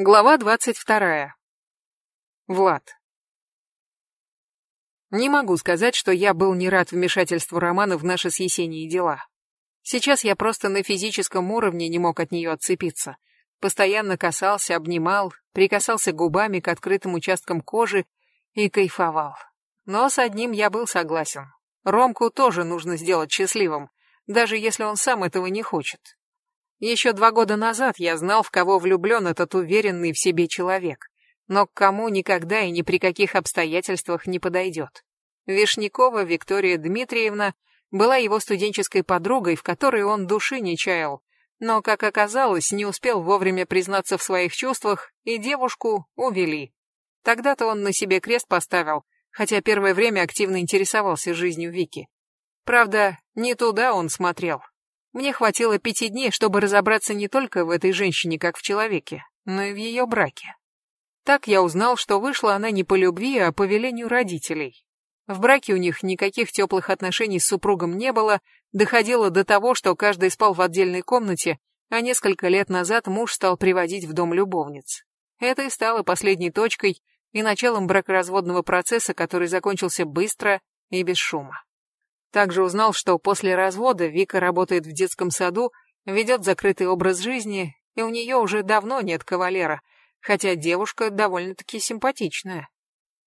Глава двадцать вторая. Влад. Не могу сказать, что я был не рад вмешательству Романа в наши с Есенией дела. Сейчас я просто на физическом уровне не мог от нее отцепиться. Постоянно касался, обнимал, прикасался губами к открытым участкам кожи и кайфовал. Но с одним я был согласен. Ромку тоже нужно сделать счастливым, даже если он сам этого не хочет. Еще два года назад я знал, в кого влюблен этот уверенный в себе человек, но к кому никогда и ни при каких обстоятельствах не подойдет. Вишнякова Виктория Дмитриевна была его студенческой подругой, в которой он души не чаял, но, как оказалось, не успел вовремя признаться в своих чувствах, и девушку увели. Тогда-то он на себе крест поставил, хотя первое время активно интересовался жизнью Вики. Правда, не туда он смотрел, мне хватило пяти дней, чтобы разобраться не только в этой женщине, как в человеке, но и в ее браке. Так я узнал, что вышла она не по любви, а по велению родителей. В браке у них никаких теплых отношений с супругом не было, доходило до того, что каждый спал в отдельной комнате, а несколько лет назад муж стал приводить в дом любовниц. Это и стало последней точкой и началом бракоразводного процесса, который закончился быстро и без шума. Также узнал, что после развода Вика работает в детском саду, ведет закрытый образ жизни, и у нее уже давно нет кавалера, хотя девушка довольно-таки симпатичная.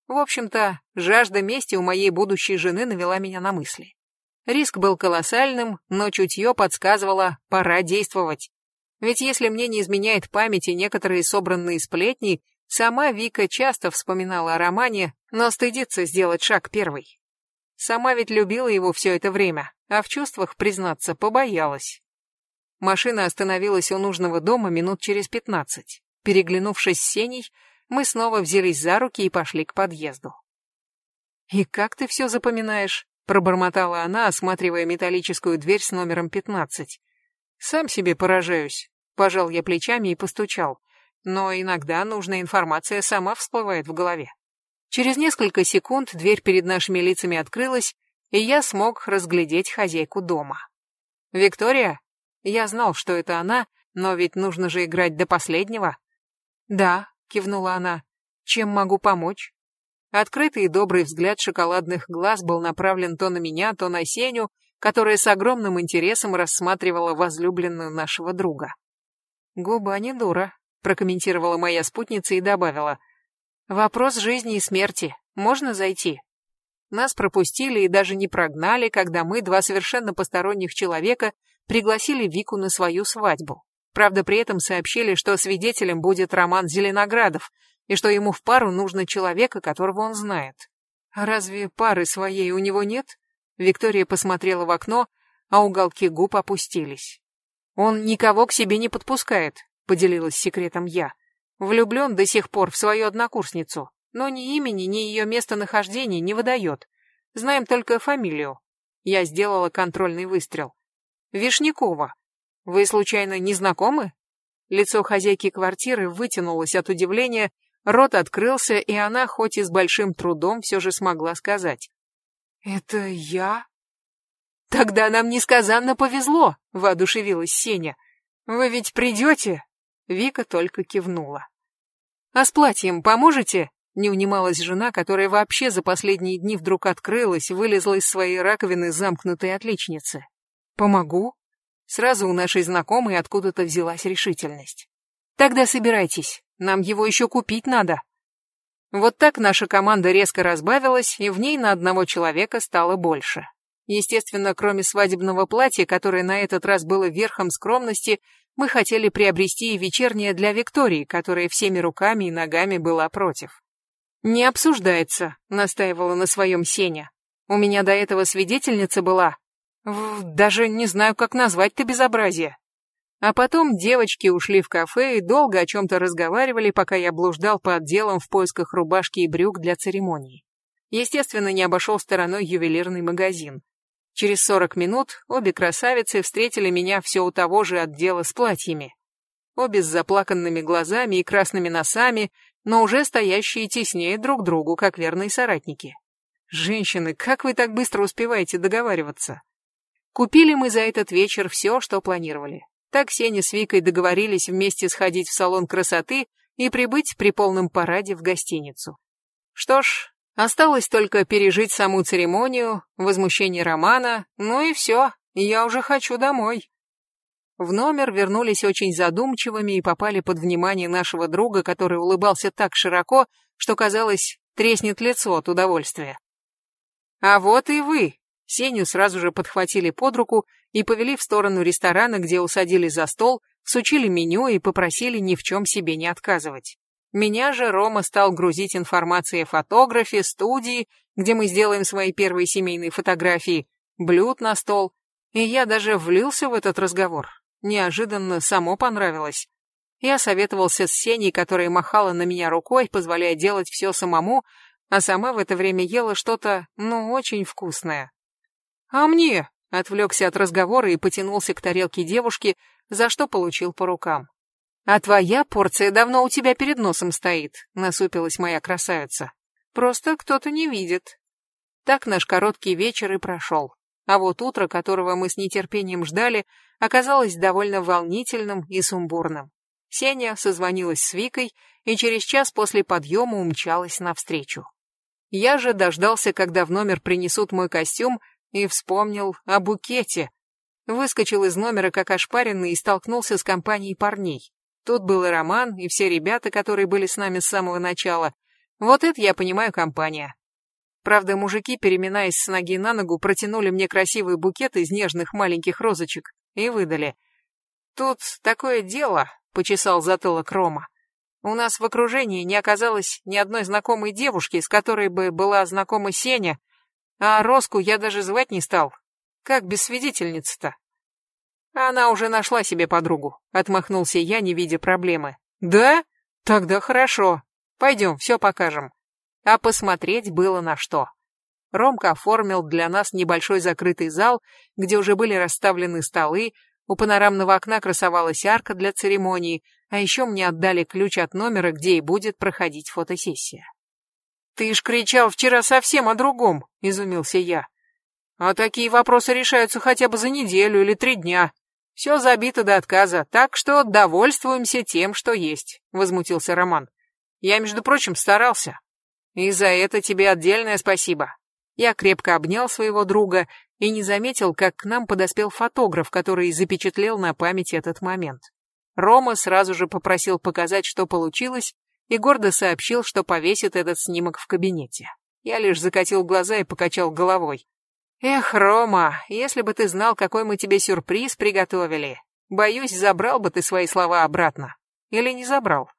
В общем-то, жажда мести у моей будущей жены навела меня на мысли. Риск был колоссальным, но чутье подсказывало, пора действовать. Ведь если мне не изменяет память и некоторые собранные сплетни, сама Вика часто вспоминала о романе, но стыдится сделать шаг первый. Сама ведь любила его все это время, а в чувствах, признаться, побоялась. Машина остановилась у нужного дома минут через пятнадцать. Переглянувшись с Сеней, мы снова взялись за руки и пошли к подъезду. «И как ты все запоминаешь?» — пробормотала она, осматривая металлическую дверь с номером пятнадцать. «Сам себе поражаюсь», — пожал я плечами и постучал. «Но иногда нужная информация сама всплывает в голове». Через несколько секунд дверь перед нашими лицами открылась, и я смог разглядеть хозяйку дома. «Виктория?» Я знал, что это она, но ведь нужно же играть до последнего. «Да», — кивнула она, — «чем могу помочь?» Открытый и добрый взгляд шоколадных глаз был направлен то на меня, то на Сеню, которая с огромным интересом рассматривала возлюбленную нашего друга. «Губа не дура», — прокомментировала моя спутница и добавила — Вопрос жизни и смерти. Можно зайти? Нас пропустили и даже не прогнали, когда мы, два совершенно посторонних человека, пригласили Вику на свою свадьбу. Правда, при этом сообщили, что свидетелем будет Роман Зеленоградов, и что ему в пару нужно человека, которого он знает. А разве пары своей у него нет? Виктория посмотрела в окно, а уголки губ опустились. Он никого к себе не подпускает, поделилась секретом я. Влюблен до сих пор в свою однокурсницу, но ни имени, ни ее местонахождения не выдает. Знаем только фамилию. Я сделала контрольный выстрел. Вишнякова. Вы, случайно, не знакомы? Лицо хозяйки квартиры вытянулось от удивления, рот открылся, и она, хоть и с большим трудом, все же смогла сказать. «Это я?» «Тогда нам несказанно повезло», — воодушевилась Сеня. «Вы ведь придете?» Вика только кивнула. «А с платьем поможете?» Не унималась жена, которая вообще за последние дни вдруг открылась, вылезла из своей раковины замкнутой отличницы. «Помогу?» Сразу у нашей знакомой откуда-то взялась решительность. «Тогда собирайтесь, нам его еще купить надо». Вот так наша команда резко разбавилась, и в ней на одного человека стало больше. Естественно, кроме свадебного платья, которое на этот раз было верхом скромности, мы хотели приобрести и вечернее для Виктории, которая всеми руками и ногами была против. «Не обсуждается», — настаивала на своем Сеня. «У меня до этого свидетельница была. В... Даже не знаю, как назвать-то безобразие». А потом девочки ушли в кафе и долго о чем-то разговаривали, пока я блуждал по отделам в поисках рубашки и брюк для церемонии. Естественно, не обошел стороной ювелирный магазин. Через сорок минут обе красавицы встретили меня все у того же отдела с платьями. Обе с заплаканными глазами и красными носами, но уже стоящие теснее друг другу, как верные соратники. Женщины, как вы так быстро успеваете договариваться? Купили мы за этот вечер все, что планировали. Так Сеня с Викой договорились вместе сходить в салон красоты, и прибыть при полном параде в гостиницу. Что ж, осталось только пережить саму церемонию, возмущение Романа, ну и все, я уже хочу домой. В номер вернулись очень задумчивыми и попали под внимание нашего друга, который улыбался так широко, что, казалось, треснет лицо от удовольствия. «А вот и вы!» Сеню сразу же подхватили под руку и повели в сторону ресторана, где усадили за стол, сучили меню и попросили ни в чем себе не отказывать. Меня же Рома стал грузить информацией о фотографе, студии, где мы сделаем свои первые семейные фотографии, блюд на стол, и я даже влился в этот разговор. Неожиданно само понравилось. Я советовался с Сеней, которая махала на меня рукой, позволяя делать все самому, а сама в это время ела что-то, ну, очень вкусное. «А мне?» — отвлекся от разговора и потянулся к тарелке девушки, за что получил по рукам. «А твоя порция давно у тебя перед носом стоит», — насупилась моя красавица. «Просто кто-то не видит». Так наш короткий вечер и прошел. А вот утро, которого мы с нетерпением ждали, оказалось довольно волнительным и сумбурным. Сеня созвонилась с Викой и через час после подъема умчалась навстречу. Я же дождался, когда в номер принесут мой костюм, и вспомнил о букете. Выскочил из номера как ошпаренный и столкнулся с компанией парней. Тут был и Роман, и все ребята, которые были с нами с самого начала. Вот это я понимаю компания. Правда, мужики, переминаясь с ноги на ногу, протянули мне красивый букет из нежных маленьких розочек и выдали. «Тут такое дело», — почесал затылок Рома. У нас в окружении не оказалось ни одной знакомой девушки, с которой бы была знакома Сеня, а Роску я даже звать не стал. Как без свидетельницы-то? Она уже нашла себе подругу, отмахнулся я, не видя проблемы. Да? Тогда хорошо. Пойдем, все покажем. А посмотреть было на что. Ромка оформил для нас небольшой закрытый зал, где уже были расставлены столы, у панорамного окна красовалась арка для церемонии, а еще мне отдали ключ от номера, где и будет проходить фотосессия. «Ты ж кричал вчера совсем о другом», — изумился я. «А такие вопросы решаются хотя бы за неделю или три дня. Все забито до отказа, так что довольствуемся тем, что есть», — возмутился Роман. «Я, между прочим, старался. И за это тебе отдельное спасибо». Я крепко обнял своего друга и не заметил, как к нам подоспел фотограф, который запечатлел на память этот момент. Рома сразу же попросил показать, что получилось, и гордо сообщил, что повесит этот снимок в кабинете. Я лишь закатил глаза и покачал головой. «Эх, Рома, если бы ты знал, какой мы тебе сюрприз приготовили. Боюсь, забрал бы ты свои слова обратно. Или не забрал?»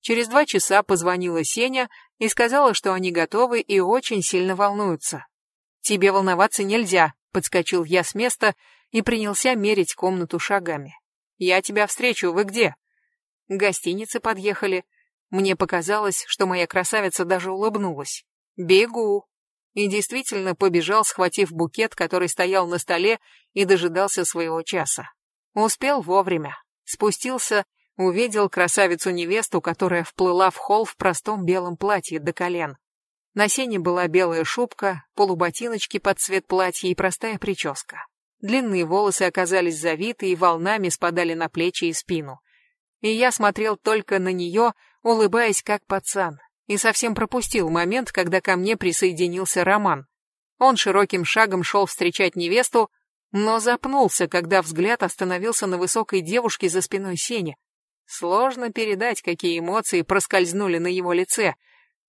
Через два часа позвонила Сеня и сказала, что они готовы и очень сильно волнуются. «Тебе волноваться нельзя», — подскочил я с места и принялся мерить комнату шагами. Я тебя встречу, вы где? К гостинице подъехали. Мне показалось, что моя красавица даже улыбнулась. Бегу. И действительно побежал, схватив букет, который стоял на столе и дожидался своего часа. Успел вовремя. Спустился, увидел красавицу-невесту, которая вплыла в холл в простом белом платье до колен. На сене была белая шубка, полуботиночки под цвет платья и простая прическа. Длинные волосы оказались завиты и волнами спадали на плечи и спину. И я смотрел только на нее, улыбаясь как пацан, и совсем пропустил момент, когда ко мне присоединился Роман. Он широким шагом шел встречать невесту, но запнулся, когда взгляд остановился на высокой девушке за спиной Сени. Сложно передать, какие эмоции проскользнули на его лице.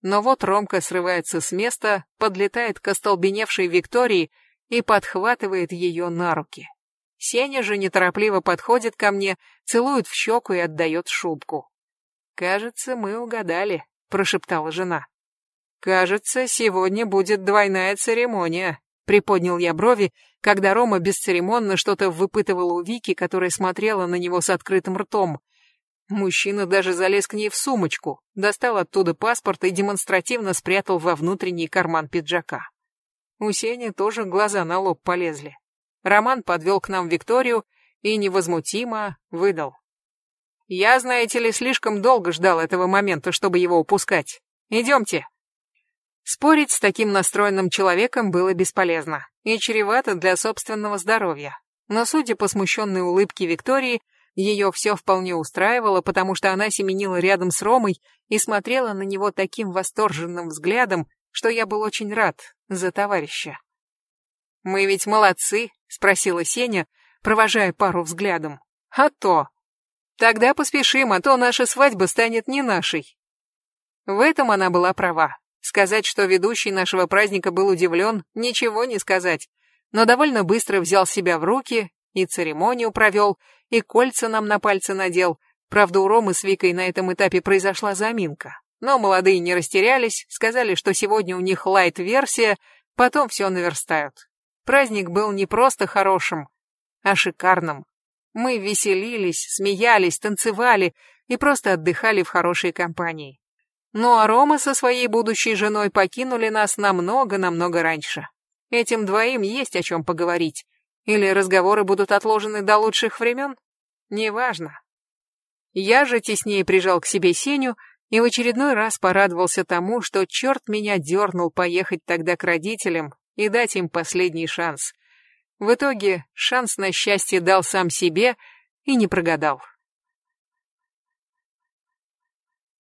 Но вот Ромка срывается с места, подлетает к остолбеневшей Виктории и подхватывает ее на руки. Сеня же неторопливо подходит ко мне, целует в щеку и отдает шубку. «Кажется, мы угадали», — прошептала жена. «Кажется, сегодня будет двойная церемония», — приподнял я брови, когда Рома бесцеремонно что-то выпытывала у Вики, которая смотрела на него с открытым ртом. Мужчина даже залез к ней в сумочку, достал оттуда паспорт и демонстративно спрятал во внутренний карман пиджака. У Сени тоже глаза на лоб полезли. Роман подвел к нам Викторию и невозмутимо выдал. «Я, знаете ли, слишком долго ждал этого момента, чтобы его упускать. Идемте». Спорить с таким настроенным человеком было бесполезно и чревато для собственного здоровья. Но, судя по смущенной улыбке Виктории, Ее все вполне устраивало, потому что она семенила рядом с Ромой и смотрела на него таким восторженным взглядом, что я был очень рад за товарища. «Мы ведь молодцы?» — спросила Сеня, провожая пару взглядом. «А то! Тогда поспешим, а то наша свадьба станет не нашей». В этом она была права. Сказать, что ведущий нашего праздника был удивлен, ничего не сказать, но довольно быстро взял себя в руки и церемонию провел, и кольца нам на пальцы надел. Правда, у Ромы с Викой на этом этапе произошла заминка. Но молодые не растерялись, сказали, что сегодня у них лайт-версия, потом все наверстают. Праздник был не просто хорошим, а шикарным. Мы веселились, смеялись, танцевали и просто отдыхали в хорошей компании. Ну а Рома со своей будущей женой покинули нас намного-намного раньше. Этим двоим есть о чем поговорить. Или разговоры будут отложены до лучших времен? Неважно. Я же теснее прижал к себе Сеню и в очередной раз порадовался тому, что черт меня дернул поехать тогда к родителям и дать им последний шанс. В итоге шанс на счастье дал сам себе и не прогадал.